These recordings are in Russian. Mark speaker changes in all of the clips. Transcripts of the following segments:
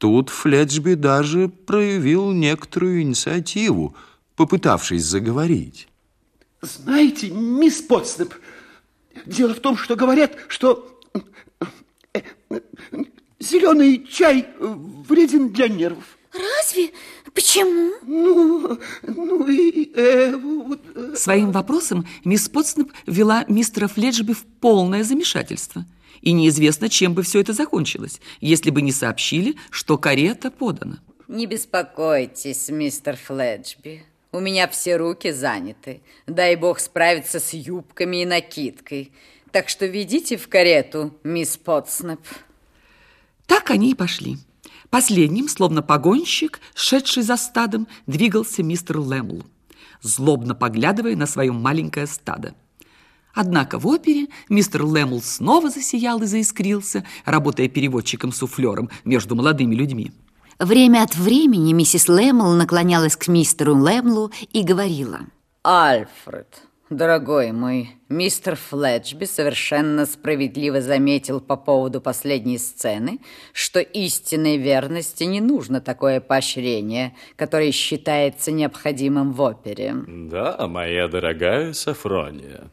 Speaker 1: Тут Флетчби даже проявил некоторую инициативу, попытавшись заговорить.
Speaker 2: Знаете, мисс Потснеп, дело в том, что говорят, что э, зеленый чай вреден для нервов.
Speaker 3: Разве? Почему?
Speaker 2: Ну, ну и... Э, вот.
Speaker 4: Своим вопросом мисс Потснеп ввела мистера Фледжби в полное замешательство. И неизвестно, чем бы все это закончилось, если бы не сообщили, что карета подана.
Speaker 5: Не беспокойтесь, мистер Фледжби. У меня все руки заняты. Дай бог справиться с юбками и накидкой. Так что ведите в карету, мисс Потснеп.
Speaker 4: Так они и пошли. Последним, словно погонщик, шедший за стадом, двигался мистер Лэмл, злобно поглядывая на свое маленькое стадо. Однако в опере мистер Лэмл снова засиял и заискрился, работая переводчиком-суфлером между молодыми людьми.
Speaker 6: Время от времени миссис Лэмл наклонялась к мистеру Лэмлу и говорила.
Speaker 5: «Альфред, Дорогой мой, мистер Флетчби совершенно справедливо заметил по поводу последней сцены, что истинной верности не нужно такое поощрение, которое считается необходимым в опере.
Speaker 7: Да, моя дорогая Сафрония.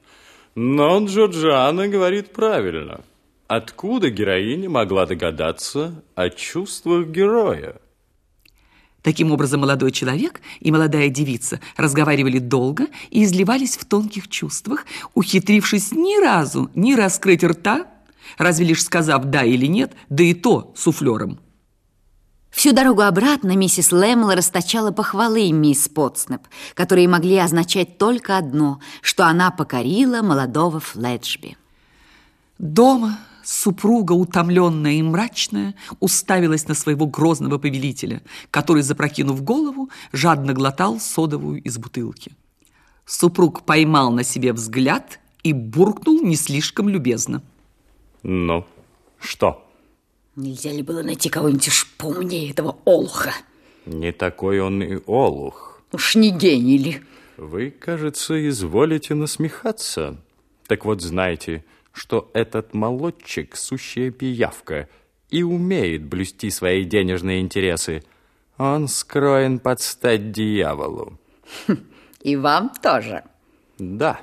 Speaker 7: Но Джорджиана говорит правильно. Откуда героиня могла догадаться о чувствах героя?
Speaker 4: Таким образом, молодой человек и молодая девица разговаривали долго и изливались в тонких чувствах, ухитрившись ни разу не раскрыть рта, разве лишь сказав «да» или «нет», да и то суфлером.
Speaker 6: Всю дорогу обратно миссис Лэмл расточала похвалы мисс Потснеп, которые могли означать только одно, что она покорила молодого Флетчби.
Speaker 4: Дома Супруга, утомленная и мрачная, уставилась на своего грозного повелителя, который, запрокинув голову, жадно глотал содовую из бутылки. Супруг поймал на себе взгляд и буркнул не слишком любезно.
Speaker 7: Ну, что?
Speaker 3: Нельзя ли было найти кого-нибудь поумнее этого олуха?
Speaker 7: Не такой он и олух.
Speaker 3: Уж не гений ли?
Speaker 7: Вы, кажется, изволите насмехаться. Так вот, знаете, что этот молодчик – сущая пиявка и умеет блюсти свои денежные интересы. Он скроен под стать дьяволу.
Speaker 5: И вам тоже?
Speaker 7: Да.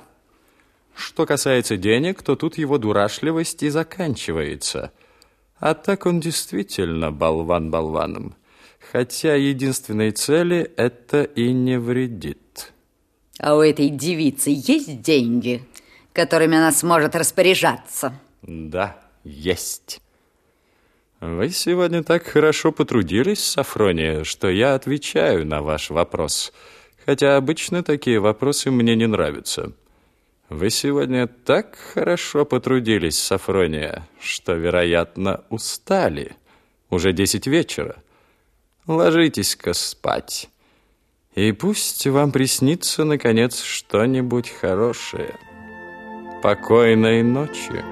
Speaker 7: Что касается денег, то тут его дурашливость и заканчивается. А так он действительно болван болваном. Хотя единственной цели это и не вредит.
Speaker 5: А у этой девицы есть деньги? Которыми она сможет распоряжаться.
Speaker 7: Да, есть. Вы сегодня так хорошо потрудились, Сафрония, что я отвечаю на ваш вопрос. Хотя обычно такие вопросы мне не нравятся. Вы сегодня так хорошо потрудились, Сафрония, что, вероятно, устали. Уже десять вечера. Ложитесь-ка спать. И пусть вам приснится, наконец, что-нибудь хорошее. Спокойной ночи.